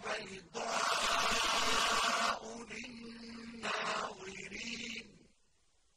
وبيضاء